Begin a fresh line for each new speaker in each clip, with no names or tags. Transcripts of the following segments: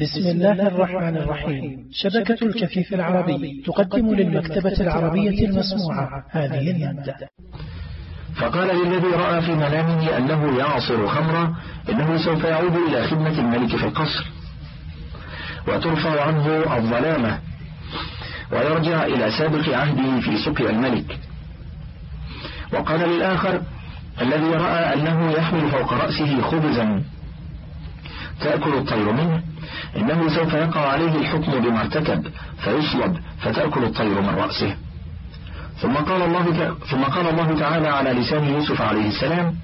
بسم الله الرحمن الرحيم. شبكة الكفيف العربي تقدم للمكتبة العربية المسموعة. هذه المادة.
فقال للذي رأى في منامه أنه يعصر خمرا إنه سوف يعود إلى خدمة الملك في القصر. وترفع عنه الظلامة ويرجع إلى سابق عهده في سقيا الملك. وقال للآخر الذي رأى أنه يحمل فوق رأسه خبزا تأكل الطير منه. إنه سوف يقع عليه الحكم بما ارتكب فيصلب فتأكل الطير من رأسه. ثم قال الله ثم قال الله تعالى على لسان يوسف عليه السلام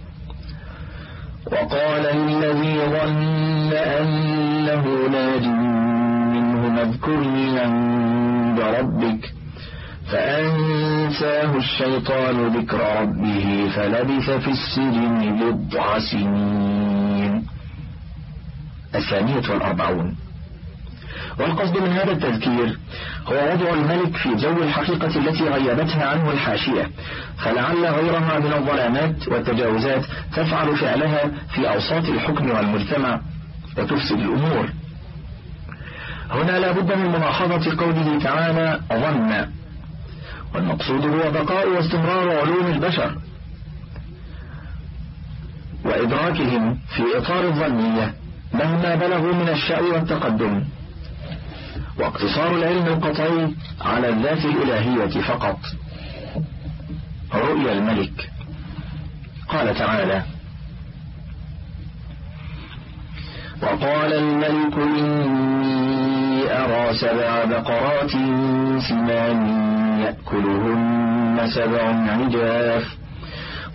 وقال للذي ظن أنه ناج منه اذكرني عند ربك فأنساه الشيطان ذكر ربه فلبث في السجن بضع سنين. الثانية والأربعون. والقصد من هذا التذكير هو وضع الملك في جو الحقيقة التي غيبتها عنه الحاشية فلعل غيرها من الظلامات والتجاوزات تفعل فعلها في أوساط الحكم والمجتمع وتفسد الأمور. هنا لا بد من ملاحظة قوله تعالى ظن والمقصود هو بقاء واستمرار علوم البشر وإدراكهم في إطار الظنية. مهما بلغوا من الشأو والتقدم. واقتصار العلم القطعي على الذات الإلهية فقط. رؤيا الملك. قال تعالى وقال الملك إني أرى سبع بقرات سمان يأكلهن سبع عجاف.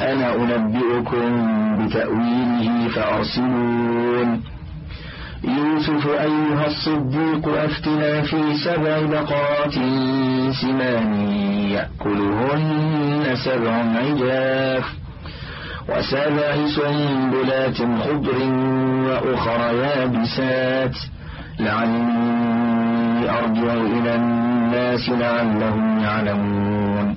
أنا أنبئكم بتأويله فأرسلون. يوسف أيها الصديق أفتنا في سبع بقرات سمان يأكلهن سبع عجاف وسبع سنبلات خضر وأخر يابسات. لعلي أرجع إلى الناس لعلهم يعلمون.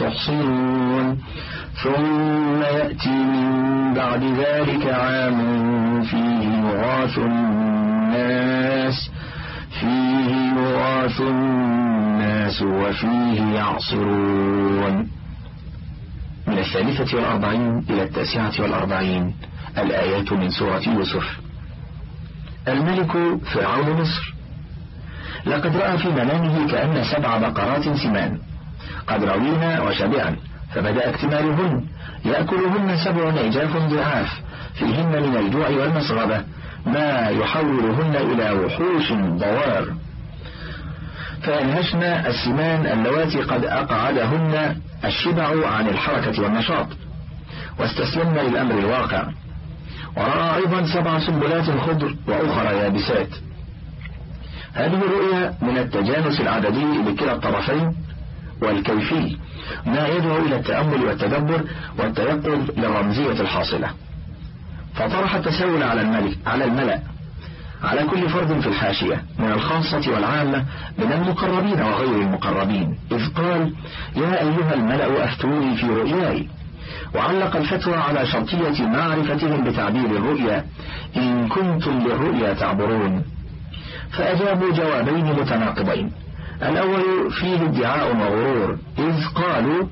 تحصنون. ثم يأتي من بعد ذلك عام فيه يغاث الناس فيه يغاث الناس وفيه يعصرون. من الثالثة والأربعين إلى التاسعة والأربعين الآيات من سورة يوسف. الملك فرعون مصر. لقد رأى في منامه كأن سبع بقرات سمان. قد روينا وشبعن فبدأ اكتمالهن. يأكلهن سبع عجاف ضعاف فيهن من الجوع والمسغبة ما يحولهن إلى وحوش ضوار فينهشن السمان اللواتي قد أقعدهن الشبع عن الحركة والنشاط. واستسلمن للأمر الواقع. ورأى أيضا سبع سنبلات خضر وأخرى يابسات. هذه الرؤيا من التجانس العددي لكلا الطرفين والكيفي ما يدعو إلى التأمل والتدبر والتيقظ للرمزية الحاصلة. فطرح التساؤل على الملك على الملأ على كل فرد في الحاشية من الخاصة والعامة من المقربين وغير المقربين إذ قال يا أيها الملأ أفتوني في رؤياي. وعلق الفتوى على شرطية معرفتهم بتعبير الرؤيا إن كنتم للرؤيا تعبرون. فأجابوا جوابين متناقضين الأول فيه ادعاء وغرور إذ قالوا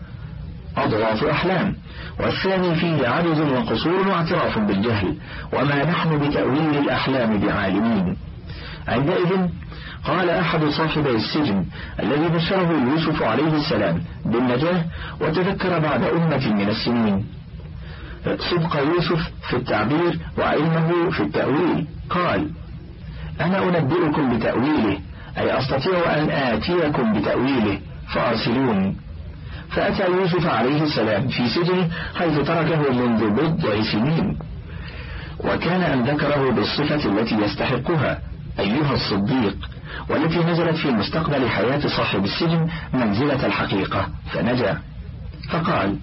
أضغاث أحلام. والثاني فيه عجز وقصور واعتراف بالجهل وما نحن بتأويل الأحلام بعالمين. عندئذ قال أحد صاحبي السجن الذي بشره يوسف عليه السلام بالنجاة وتذكر بعد أمة من السنين. صدق يوسف في التعبير وعلمه في التأويل. قال أنا أنبئكم بتأويله أي أستطيع أن آتيكم بتأويله فأرسلوني. فأتى يوسف عليه السلام في سجنه حيث تركه منذ بضع سنين. وكان أن ذكره بالصفة التي يستحقها أيها الصديق والتي نزلت في مستقبل حياة صاحب السجن منزلة الحقيقة فنجا. فقال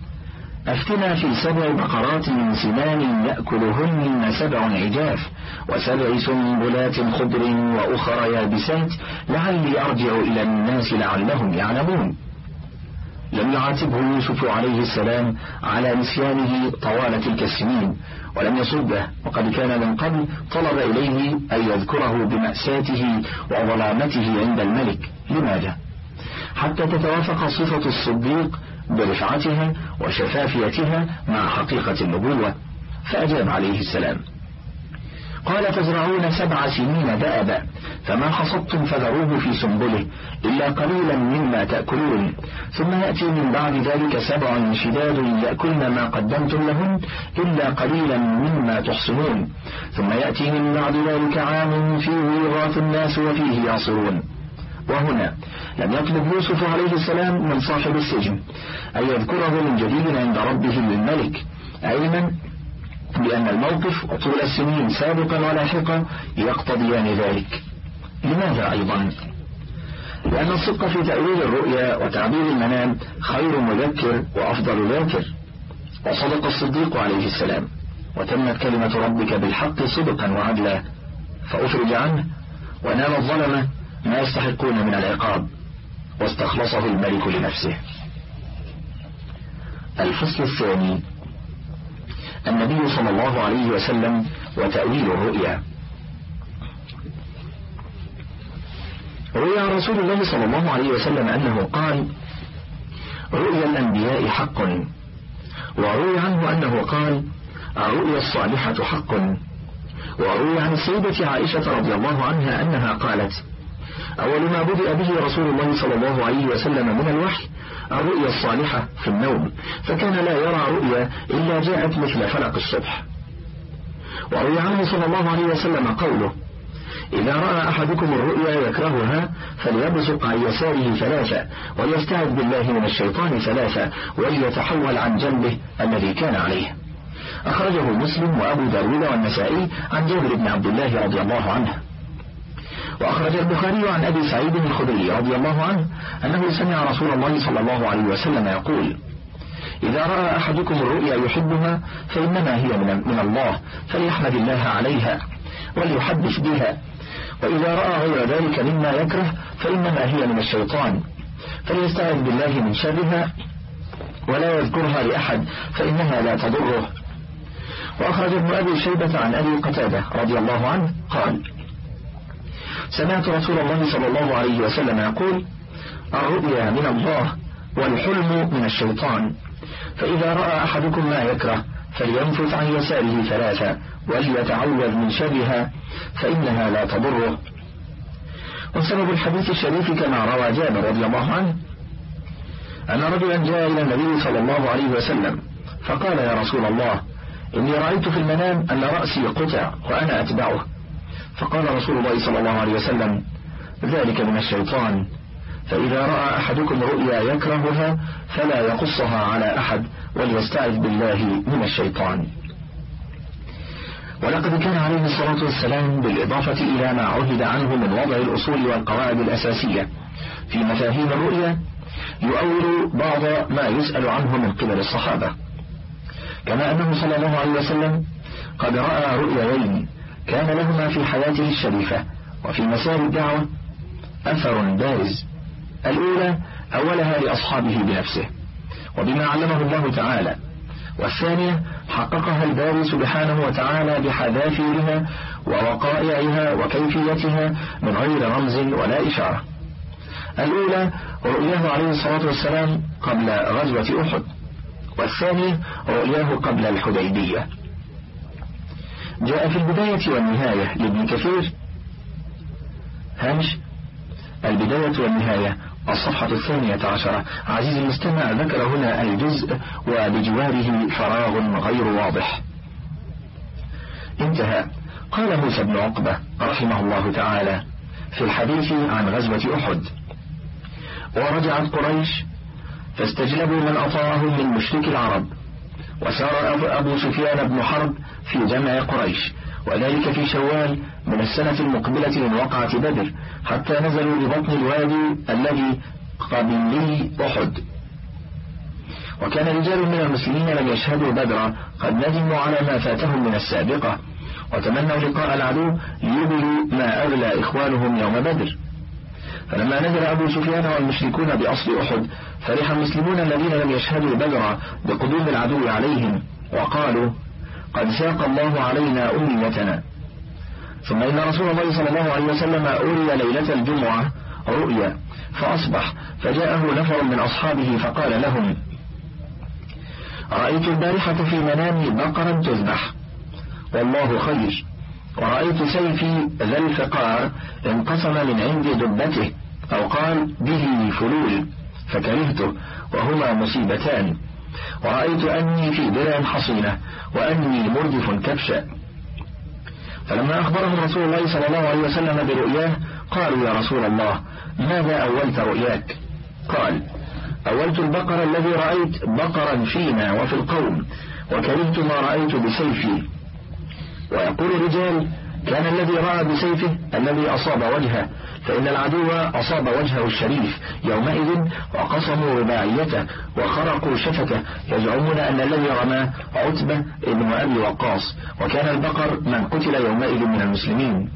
أفتنا في سبع بقرات من سمان يأكلهن سبع عجاف وسبع سنبلات خضر وأخر يابسات لعلي أرجع إلى الناس لعلهم يعلمون لم يعاتبه يوسف عليه السلام على نسيانه طوال تلك السنين ولم يصده وقد كان من قبل طلب إليه أن يذكره بمأساته وظلامته عند الملك لماذا؟ حتى تتوافق صفة الصديق برفعتها وشفافيتها مع حقيقة النبوة فأجاب عليه السلام. قال تزرعون سبع سنين دأبا فما حصدتم فذروه في سنبله إلا قليلا مما تأكلون. ثم يأتي من بعد ذلك سبع شداد يأكلن ما قدمتم لهن إلا قليلا مما تحصنون. ثم يأتي من بعد ذلك عام فيه يغاث الناس وفيه يعصرون. وهنا لم يطلب يوسف عليه السلام من صاحب السجن أن يذكره من جديد عند ربه للملك علما بأن الموقف وطول السنين سابقا ولاحقا يقتضيان ذلك. لماذا أيضا؟ لأن الصدق في تأويل الرؤيا وتعبير المنام خير مذكر وأفضل ذاكر. وصدق الصديق عليه السلام وتمت كلمة ربك بالحق صدقا وعدلا فأفرج عنه ونال الظلمة ما يستحقون من العقاب واستخلصه الملك لنفسه. الفصل الثاني. النبي صلى الله عليه وسلم وتأويل الرؤيا. عن رسول الله صلى الله عليه وسلم أنه قال رؤيا الأنبياء حق. وروي عنه أنه قال الرؤيا الصالحة حق. وروي عن السيدة عائشة رضي الله عنها أنها قالت أول ما بدأ به رسول الله صلى الله عليه وسلم من الوحي الرؤيا الصالحة في النوم فكان لا يرى رؤيا إلا جاءت مثل فلق الصبح. وروي عنه صلى الله عليه وسلم قوله إذا رأى أحدكم الرؤيا يكرهها فليبصق عن يساره ثلاثة وليستعذ بالله من الشيطان ثلاثة وليتحول عن جنبه الذي كان عليه. أخرجه مسلم وأبو داود والنسائي عن جابر بن عبد الله رضي الله عنه. وأخرج البخاري عن أبي سعيد الخدري رضي الله عنه أنه سمع رسول الله صلى الله عليه وسلم يقول إذا رأى أحدكم الرؤيا يحبها فإنما هي من الله فليحمد الله عليها وليحدث بها. وإذا رأى غير ذلك مما يكره فإنما هي من الشيطان. فليستعذ بالله من شرها ولا يذكرها لأحد فإنها لا تضره. وأخرج ابن أبي شيبة عن أبي قتادة رضي الله عنه قال سمعت رسول الله صلى الله عليه وسلم يقول الرؤيا من الله والحلم من الشيطان. فإذا رأى أحدكم ما يكره فلينفث عن يساره ثلاثة وليتعوذ من شرها فإنها لا تضره. وسبب الحديث الشريف كما روى جابر رضي الله عنه أن رجلا جاء إلى النبي صلى الله عليه وسلم فقال يا رسول الله إني رأيت في المنام أن رأسي قطع وأنا أتبعه. فقال رسول الله صلى الله عليه وسلم ذلك من الشيطان. فإذا رأى أحدكم رؤيا يكرهها فلا يقصها على أحد وليستعذ بالله من الشيطان. ولقد كان عليه الصلاة والسلام بالإضافة إلى ما عهد عنه من وضع الأصول والقواعد الأساسية. في مفاهيم الرؤيا يؤول بعض ما يسأل عنه من قبل الصحابة. كما أنه صلى الله عليه وسلم قد رأى رؤياين كان لهما في حياته الشريفة وفي مسار الدعوة أثر بارز. الأولى أولها لأصحابه بنفسه وبما علمه الله تعالى. والثانية حققها الباري سبحانه وتعالى بحذافيرها ووقائعها وكيفيتها من غير رمز ولا إشارة. الأولى رؤياه عليه الصلاة والسلام قبل غزوة أحد والثانية رؤياه قبل الحديبية. جاء في البداية والنهاية لابن كثير. هامش البداية والنهاية الصفحة الثانية عشرة. عزيزي المستمع ذكر هنا الجزء وبجواره فراغ غير واضح. انتهى. قال موسى بن عقبة رحمه الله تعالى في الحديث عن غزوة أحد. ورجعت قريش فاستجلبوا من أطاعهم من مشرك العرب وسار أبو سفيان بن حرب في جمع قريش وذلك في شوال من السنة المقبلة من وقعة بدر حتى نزلوا ببطن الوادي الذي قبلي أحد. وكان رجال من المسلمين لم يشهدوا بدرا قد ندموا على ما فاتهم من السابقة وتمنوا لقاء العدو ليبلوا ما أولى إخوانهم يوم بدر. فلما نزل أبو سفيان والمشركون بأصل أحد فرح المسلمون الذين لم يشهدوا بدرا بقدوم العدو عليهم وقالوا قد ساق الله علينا أمنيتنا ثم إن رسول الله صلى الله عليه وسلم أري ليلة الجمعة رؤيا فأصبح فجاءه نفر من أصحابه فقال لهم رأيت البارحة في منامي بقرا تذبح والله خير. ورأيت سيفي ذا الفقار انقسم من عند دبته أو قال به فلول. فكرهته وهما مصيبتان. ورأيت أني في درع حصينة وأني مردف كبشا فلما أخبرهم رسول الله صلى الله عليه وسلم برؤياه قالوا يا رسول الله ماذا أولت رؤياك؟ قال أولت البقر الذي رأيت بقرا فينا وفي القوم وكرهت ما رأيت بسيفي. ويقول الرجال كان الذي رأى بسيفه الذي أصاب وجهه فإن العدو أصاب وجهه الشريف. يومئذ وقصموا رباعيته وخرقوا شفته يزعمون أن الذي رماه عتبة ابن أبي وقاص. وكان البقر من قتل يومئذ من المسلمين.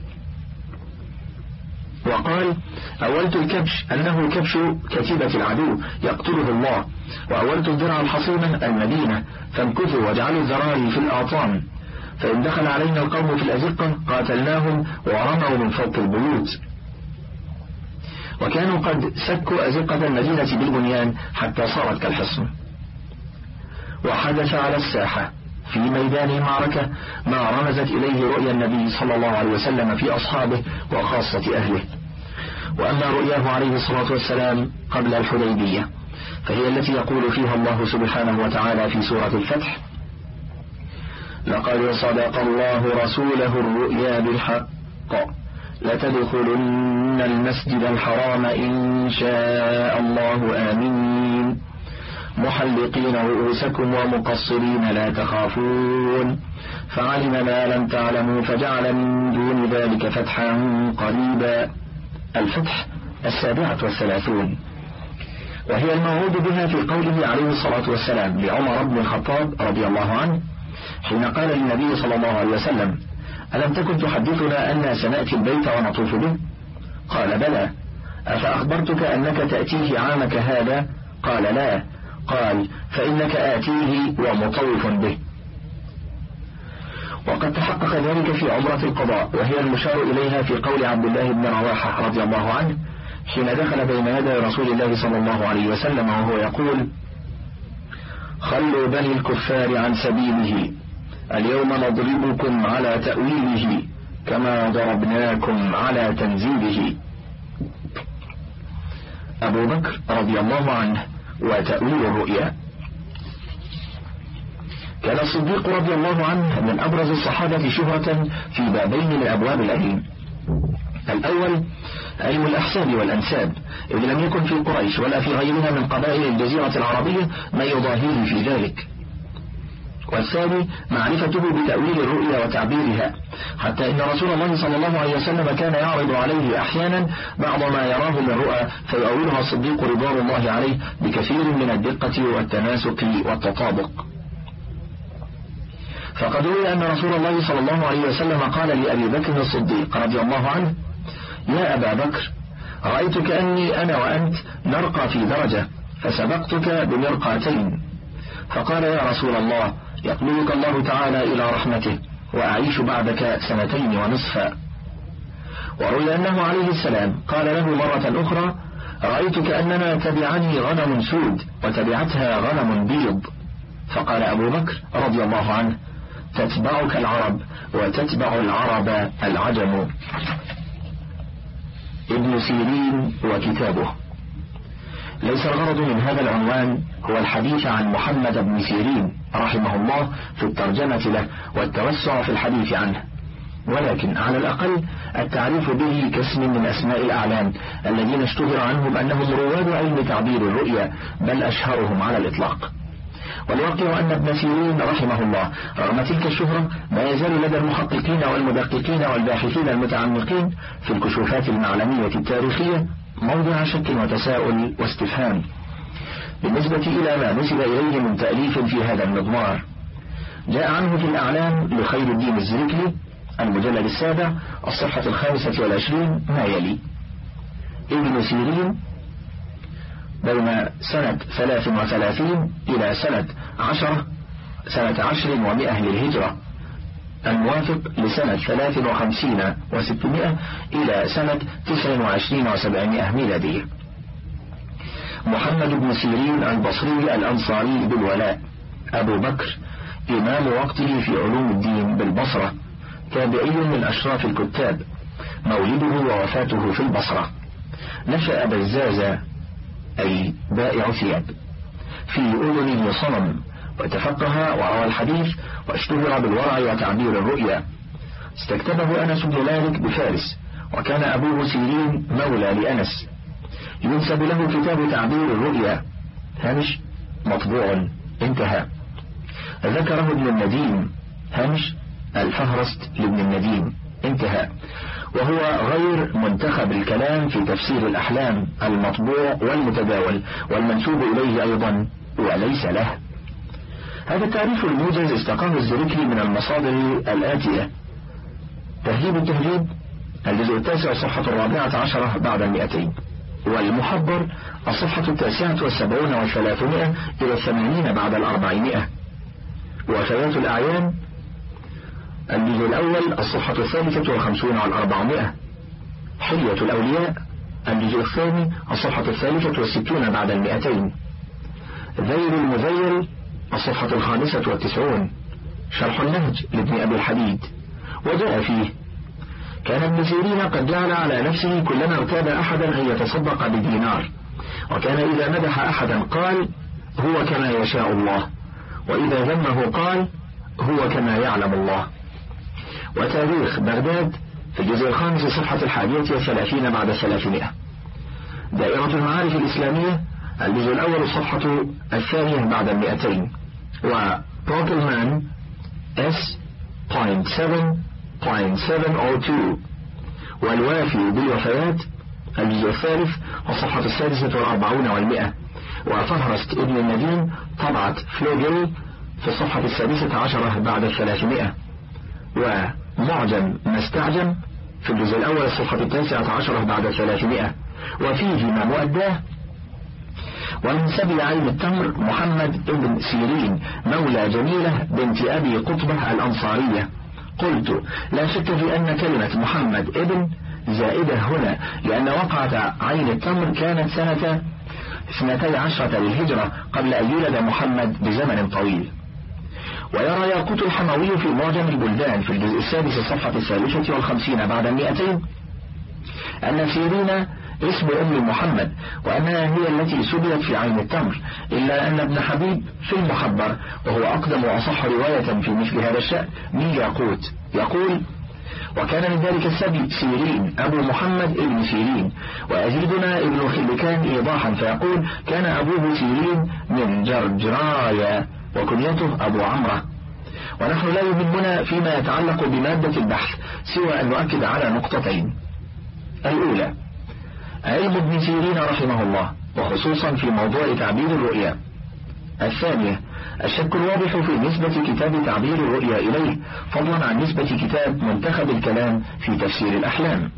وقال أولت الكبش أنه كبش كتيبة العدو يقتله الله. وأولت الدرع الحصينة المدينة فامكثوا واجعلوا الذراري في الآطام فإن دخل علينا القوم في الأزقة قاتلناهم ورموا من فوق البيوت. وكانوا قد سكوا أزقة المدينة بالبنيان حتى صارت كالحصن. وحدث على الساحة في ميدان المعركة ما رمزت إليه رؤيا النبي صلى الله عليه وسلم في أصحابه وخاصة أهله. وأما رؤياه عليه الصلاة والسلام قبل الحديبية فهي التي يقول فيها الله سبحانه وتعالى في سورة الفتح لقد صدق الله رسوله الرؤيا بالحق. لتدخلن المسجد الحرام إن شاء الله. آمين. محلقين رؤوسكم ومقصرين لا تخافون. فعلم ما لم تعلموا فجعل من دون ذلك فتحا قريبا. الفتح السابعة والثلاثون. وهي الموعود بها في قوله عليه الصلاة والسلام لعمر بن الخطاب رضي الله عنه. حين قال للنبي صلى الله عليه وسلم ألم تكن تحدثنا أن سنأتي البيت ونطوف به؟ قال بلى. أفأخبرتك أنك تأتيه عامك هذا؟ قال لا. قال فإنك آتيه ومطوف به. وقد تحقق ذلك في عمرة القضاء وهي المشار إليها في قول عبد الله بن رواحة رضي الله عنه حين دخل بين يدي رسول الله صلى الله عليه وسلم وهو يقول خلوا بني الكفار عن سبيله. اليوم نضربكم على تأويله كما ضربناكم على تنزيله. أبو بكر رضي الله عنه وتأويل الرؤيا. كان الصديق رضي الله عنه من أبرز الصحابة شهرة في بابين من أبواب العلم الأول علم الأحساب والأنساب. إذ لم يكن في قريش ولا في غيرها من قبائل الجزيرة العربية ما يضاهيه في ذلك. والثاني معرفته بتأويل الرؤيا وتعبيرها. حتى إن رسول الله صلى الله عليه وسلم كان يعرض عليه أحيانا بعض ما يراه من رؤى فيؤولها الصديق رضوان الله عليه بكثير من الدقة والتناسق والتطابق. فقد روي أن رسول الله صلى الله عليه وسلم قال لأبي بكر الصديق رضي الله عنه يا أبا بكر رأيت كأني أنا وأنت نرقى في درجة فسبقتك بمرقاتين. فقال يا رسول الله يقبلك الله تعالى إلى رحمته وأعيش بعدك سنتين ونصفا. وروي أنه عليه السلام قال له مرة أخرى رأيت كأنما تبعني غنم سود وتبعتها غنم بيض. فقال أبو بكر رضي الله عنه تتبعك العرب وتتبع العرب العجم. ابن سيرين وكتابه. ليس الغرض من هذا العنوان هو الحديث عن محمد بن سيرين رحمه الله في الترجمة له والتوسع في الحديث عنه. ولكن على الأقل التعريف به كاسم من أسماء الأعلام الذين اشتهر عنهم أنهم رواد علم تعبير الرؤيا بل أشهرهم على الإطلاق. والواقع أن ابن سيرين رحمه الله رغم تلك الشهرة ما يزال لدى المحققين والمدققين والباحثين المتعمقين في الكشوفات المعلمية التاريخية موضع شك وتساؤل واستفهام. بالنسبة إلى ما نسب إليه من تأليف في هذا المضمار جاء عنه في الأعلام لخير الدين الزركلي المجلد السابع الصفحة الخامسة والعشرين ما يلي. ابن سيرين بين سنة ثلاث وثلاثين إلى سنة عشرة سنة عشر ومئة للهجرة. الموافق لسنة ثلاث وخمسين وستمائة إلى سنة تسع وعشرين وسبعمائة ميلادية. محمد بن سيرين البصري الأنصاري بالولاء. أبو بكر إمام وقته في علوم الدين بالبصرة. تابعي من أشراف الكتاب. مولده ووفاته في البصرة. نشأ بزازة أي بائع ثياب في أذنه صنم وتفقه وروى الحديث واشتهر بالورع وتعبير الرؤيا. استكتبه أنس بن مالك بفارس وكان أبوه سيرين مولى لأنس. ينسب له كتاب تعبير الرؤيا. هامش مطبوع انتهى. ذكره ابن النديم. هامش الفهرست لابن النديم. انتهى. وهو غير منتخب الكلام في تفسير الأحلام المطبوع والمتداول والمنسوب إليه أيضا وليس له. هذا التعريف الموجز استقام الزركلي من المصادر الآتية. تهذيب التهذيب الجزء التاسع الصفحة الرابعة عشرة بعد المئتين. والمحبر الصفحة التاسعة والسبعون والثلاثمائة إلى الثمانين بعد الأربعمائة. وفيات الأعيان الجزء الأول الصفحة الثالثة والخمسون والأربعمائة. حلية الأولياء. الجزء الثاني الصفحة الثالثة والستون بعد المئتين. ذيل المذيل الصفحة الخامسة والتسعون. شرح النهج لابن أبي الحديد. وجاء فيه كان ابن سيرين قد جعل على نفسه كلما ارتاب أحدا أن يتصدق بدينار. وكان إذا مدح أحدا قال هو كما يشاء الله. وإذا ذمه قال هو كما يعلم الله. وتاريخ بغداد في الجزء الخامس صفحة الحادية والثلاثين بعد الثلاثمائة دائرة المعارف الإسلامية الجزء الأول الصفحة الثانية بعد المئتين. وبروكلمان S point seven point seven oh two. والوافي بالوفيات الجزء الثالث الصفحة السادسة والأربعون والمئة. وفهرست ابن النديم طبعة فلوجل في الصفحة السادسة عشرة بعد الثلاثمائة. ومعجم مستعجم في الجزء الأول الصفحة التاسعة عشرة بعد الثلاثمائة وفيه ما مؤداه ومن سبي عين التمر محمد بن سيرين مولى جميلة بنت أبي قطبة الأنصارية. قلت لا شك في أن كلمة محمد ابن زائدة هنا لأن وقعة عين التمر كانت سنة اثنتي عشرة للهجرة قبل أن يولد محمد بزمن طويل. ويرى ياقوت الحموي في معجم البلدان في الجزء السادس الصفحة الثالثة والخمسين بعد المئتين. أن سيرين اسم أم محمد وأنها هي التي سبيت في عين التمر إلا أن ابن حبيب في المحبر وهو أقدم وأصح رواية في مثل هذا الشأن من ياقوت. يقول وكان من ذلك السبي سيرين أبو محمد ابن سيرين ويزيدنا ابن خلكان إيضاحا فيقول كان أبوه سيرين من جرجرايا. وكنيته أبو عمرة. ونحن لا يهمنا فيما يتعلق بمادة البحث سوى أن نؤكد على نقطتين. الأولى علم ابن سيرين رحمه الله وخصوصا في موضوع تعبير الرؤيا. الثانية الشك الواضح في نسبة كتاب تعبير الرؤيا إليه فضلا عن نسبة كتاب منتخب الكلام في تفسير الأحلام.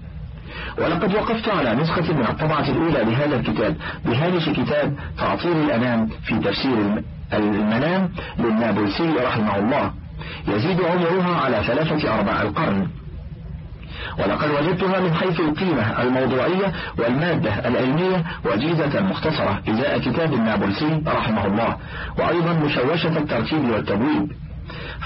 ولقد وقفت على نسخة من الطبعة الأولى لهذا الكتاب بهامش كتاب تعطير الأنام في تفسير المنام للنابلسي رحمه الله. يزيد عمرها على ثلاثة أرباع القرن. ولقد وجدتها من حيث القيمة الموضوعية والمادة العلمية وجيزة مختصرة إزاء كتاب النابلسي رحمه الله وأيضا مشوشة الترتيب والتبويب.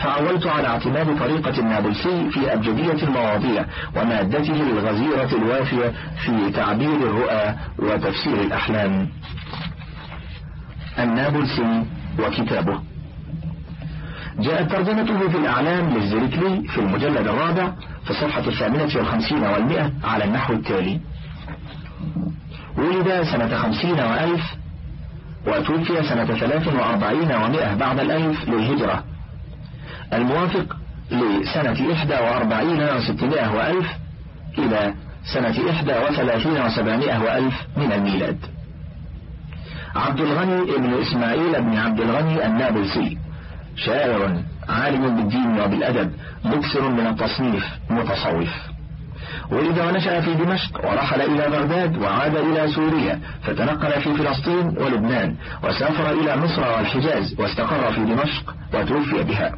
فعولت على اعتماد طريقة النابلسي في أبجدية المواضيع ومادته الغزيرة الوافية في تعبير الرؤى وتفسير الأحلام. النابلسي وكتابه. جاءت ترجمته في الأعلام للزركلي في المجلد الرابع في الصفحة الثامنة والخمسين والمئة على النحو التالي. ولد سنة خمسين وألف وتوفي سنة ثلاث وأربعين ومئة بعد الألف للهجرة. الموافق لسنة إحدى وأربعين وستمائة وألف إلى سنة إحدى وثلاثين وسبعمائة وألف من الميلاد. عبد الغني ابن إسماعيل بن عبد الغني النابلسي شاعر عالم بالدين وبالأدب مكثر من التصنيف متصوف. ولد ونشأ في دمشق ورحل إلى بغداد وعاد إلى سوريا فتنقل في فلسطين ولبنان وسافر إلى مصر والحجاز واستقر في دمشق وتوفي بها.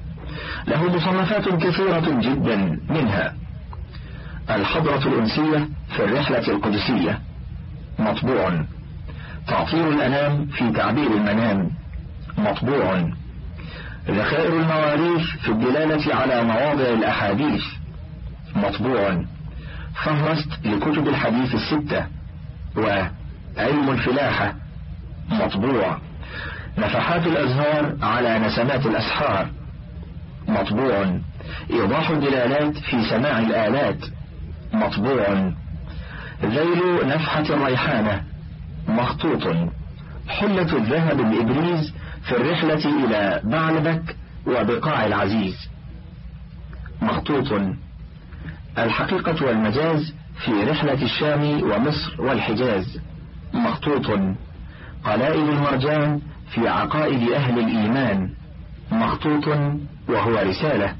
له مصنفات كثيرة جدا منها. الحضرة الأنسية في الرحلة القدسية مطبوع. تعطير الأنام في تعبير المنام. مطبوع. ذخائر المواريث في الدلالة على مواضع الأحاديث. مطبوع. فهرست لكتب الحديث الستة. وعلم الفلاحة. مطبوع. نفحات الأزهار على نسمات الأسحار. مطبوع. إيضاح الدلالات في سماع الآلات. مطبوع. ذيل نفحة الريحانة. مخطوط. حلة الذهب الإبريز في الرحلة إلى بعلبك وبقاع العزيز. مخطوط. الحقيقة والمجاز في رحلة الشام ومصر والحجاز. مخطوط. قلائد المرجان في عقائد أهل الإيمان. مخطوط وهو رسالة.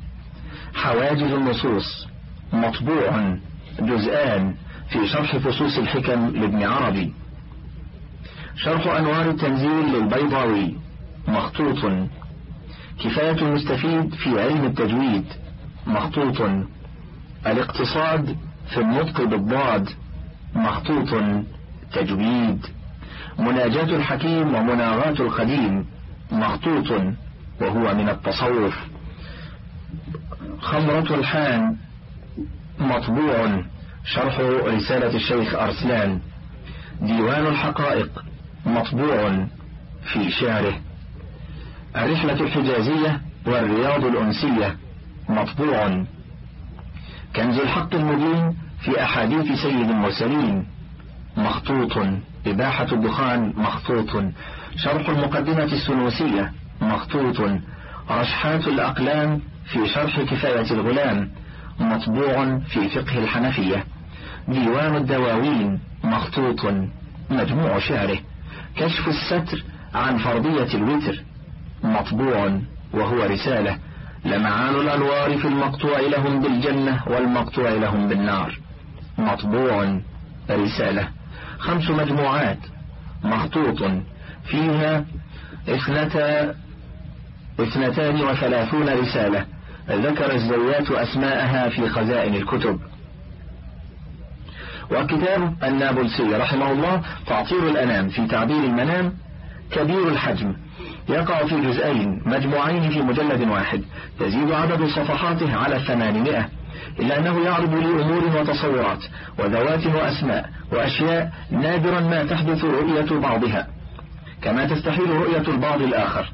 حواجز النصوص. مطبوع. جزآن في شرح فصوص الحكم لابن عربي. شرح أنوار التنزيل للبيضاوي مخطوط. كفاية المستفيد في علم التجويد مخطوط. الاقتصاد في النطق بالضاد مخطوط. تجويد. مناجاة الحكيم ومناغاة القديم مخطوط وهو من التصوف. خمرة الحان مطبوع. شرح رسالة الشيخ أرسلان. ديوان الحقائق. مطبوع في شعره. الرحلة الحجازية والرياض الأنسية مطبوع. كنز الحق المبين في أحاديث سيد المرسلين مخطوط. إباحة الدخان مخطوط. شرح المقدمة السنوسية مخطوط. رشحات الأقلام في شرح كفاية الغلام مطبوع في فقه الحنفية. ديوان الدواوين مخطوط. مجموع شعره. كشف الستر عن فرضية الوتر. مطبوع وهو رسالة. لمعان الأنوار في المقطوع لهم بالجنة والمقطوع لهم بالنار. مطبوع رسالة. خمس مجموعات. مخطوط. فيها اثنتا اثنتان وثلاثون رسالة. ذكر الزوات أسماءها في خزائن الكتب. وكتاب النابلسي رحمه الله تعطير الأنام في تعبير المنام كبير الحجم. يقع في جزئين مجموعين في مجلد واحد. يزيد عدد صفحاته على الثمانمائة إلا أنه يعرض لي أمور وتصورات وذوات وأسماء وأشياء نادرا ما تحدث رؤية بعضها. كما تستحيل رؤية البعض الآخر.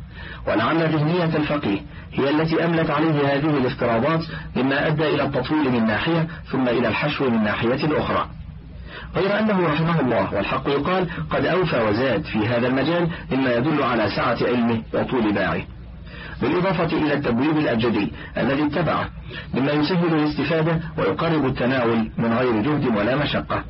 ولعل ذهنية الفقيه هي التي أملت عليه هذه الافتراضات مما أدى إلى التطويل من ناحية ثم إلى الحشو من ناحية أخرى. غير أنه رحمه الله والحق يقال قد أوفى وزاد في هذا المجال مما يدل على سعة علمه وطول باعه. بالإضافة إلى التبويب الأبجدي الذي اتبعه مما يسهل الاستفادة ويقرب التناول من غير جهد ولا مشقة.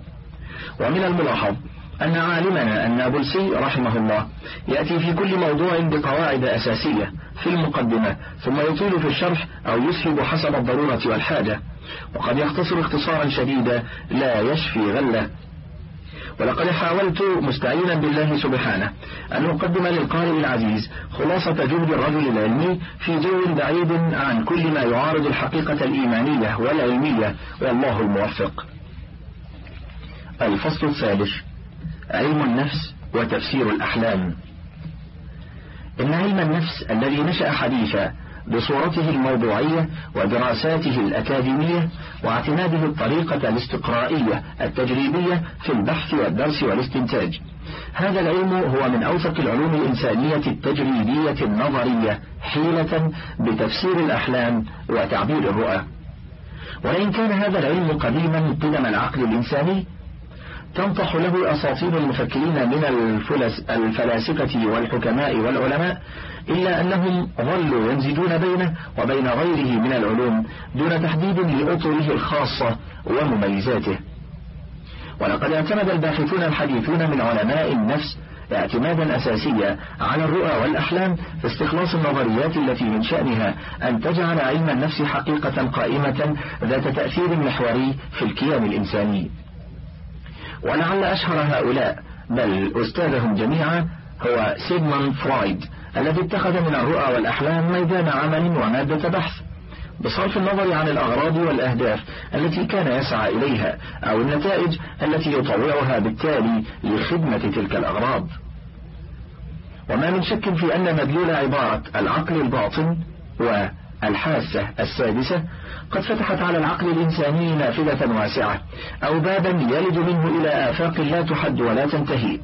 ومن الملاحظ أن عالمنا النابلسي رحمه الله يأتي في كل موضوع بقواعد أساسية في المقدمة ثم يطيل في الشرح أو يسهب حسب الضرورة والحاجة. وقد يختصر اختصارا شديدا لا يشفي غلة. ولقد حاولت مستعينا بالله سبحانه أن أقدم للقارئ العزيز خلاصة جهد الرجل العلمي في جو بعيد عن كل ما يعارض الحقيقة الإيمانية والعلمية والله الموفق. الفصل الثالث علم النفس وتفسير الأحلام. إن علم النفس الذي نشأ حديثا بصورته الموضوعية ودراساته الأكاديمية واعتماده الطريقة الاستقرائية التجريبية في البحث والدرس والاستنتاج. هذا العلم هو من أوثق العلوم الإنسانية التجريبية النظرية حيلة بتفسير الأحلام وتعبير الرؤى. وإن كان هذا العلم قديما قدم العقل الإنساني تنطح له أساطين المفكرين من الفلس الفلاسفة والحكماء والعلماء إلا أنهم ظلوا يمزجون بينه وبين غيره من العلوم دون تحديد لأطره الخاصة ومميزاته. ولقد اعتمد الباحثون الحديثون من علماء النفس اعتمادا أساسيا على الرؤى والأحلام في استخلاص النظريات التي من شأنها أن تجعل علم النفس حقيقة قائمة ذات تأثير محوري في الكيان الإنساني. ولعل أشهر هؤلاء بل أستاذهم جميعا هو سيغموند فرويد الذي اتخذ من الرؤى والأحلام ميدان عمل ومادة بحث. بصرف النظر عن الأغراض والأهداف التي كان يسعى إليها أو النتائج التي يطوعها بالتالي لخدمة تلك الأغراض. وما من شك في أن مدلول عبارة العقل الباطن والحاسة السادسة قد فتحت على العقل الإنساني نافذة واسعة أو بابا يلج منه إلى آفاق لا تحد ولا تنتهي.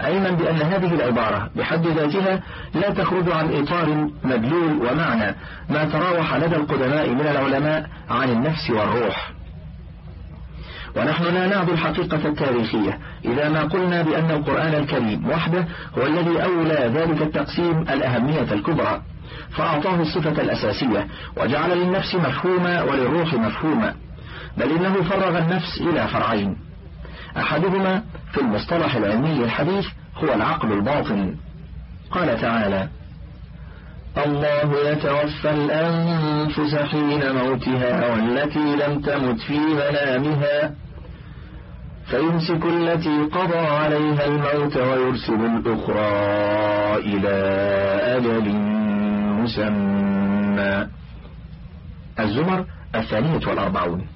علما بأن هذه العبارة بحد ذاتها لا تخرج عن إطار مدلول ومعنى ما تراوح لدى القدماء من العلماء عن النفس والروح. ونحن لا نعد الحقيقة التاريخية إذا ما قلنا بأن القرآن الكريم وحده هو الذي أولى ذلك التقسيم الأهمية الكبرى. فأعطاه الصفة الأساسية وجعل للنفس مفهوما وللروح مفهوما. بل إنه فرغ النفس إلى فرعين. أحدهما في المصطلح العلمي الحديث هو العقل الباطن. قال تعالى الله يتوفى الأنفس حين موتها والتي لم تمت في منامها فيمسك التي قضى عليها الموت ويرسل الأخرى إلى أجل مسمى. الزمر الثانية والأربعون.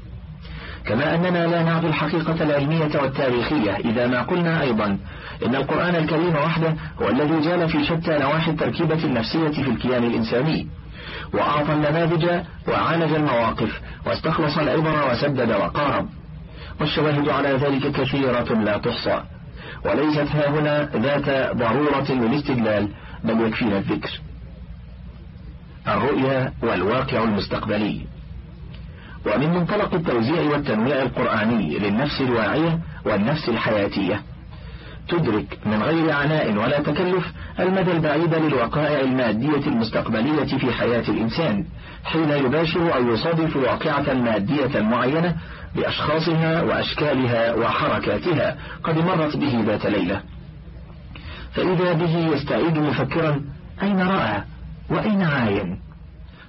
كما أننا لا نعد الحقيقة العلمية والتاريخية إذا ما قلنا أيضا إن القرآن الكريم وحده هو الذي جال في شتى نواحي التركيبة النفسية في الكيان الإنساني وأعطى النماذج وعالج المواقف واستخلص العبر وسدد وقارب. والشواهد على ذلك كثيرة لا تحصى. وليست ها هنا ذات ضرورة للاستدلال بل يكفينا الذكر. الرؤيا والواقع المستقبلي. ومن منطلق التوزيع والتنويع القرآني للنفس الواعية والنفس الحياتية. تدرك من غير عناء ولا تكلف المدى البعيد للوقائع المادية المستقبلية في حياة الإنسان حين يباشر أو يصادف واقعة مادية معينة بأشخاصها وأشكالها وحركاتها قد مرت به ذات ليلة. فإذا به يستعيد مفكرا أين رأى وأين عاين؟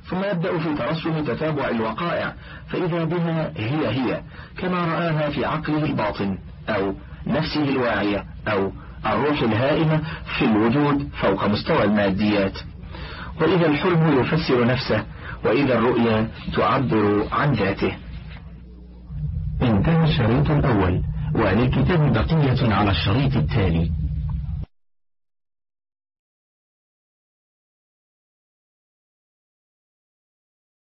ثم يبدأ في ترسم تتابع الوقائع فإذا بها هي هي كما رآها في عقله الباطن أو نفسه الواعية أو الروح الهائمة في الوجود فوق مستوى الماديات. وإذا الحلم يفسر نفسه وإذا الرؤيا تعبر عن ذاته.
انتهى الشريط الأول وللكتاب بقية على الشريط التالي.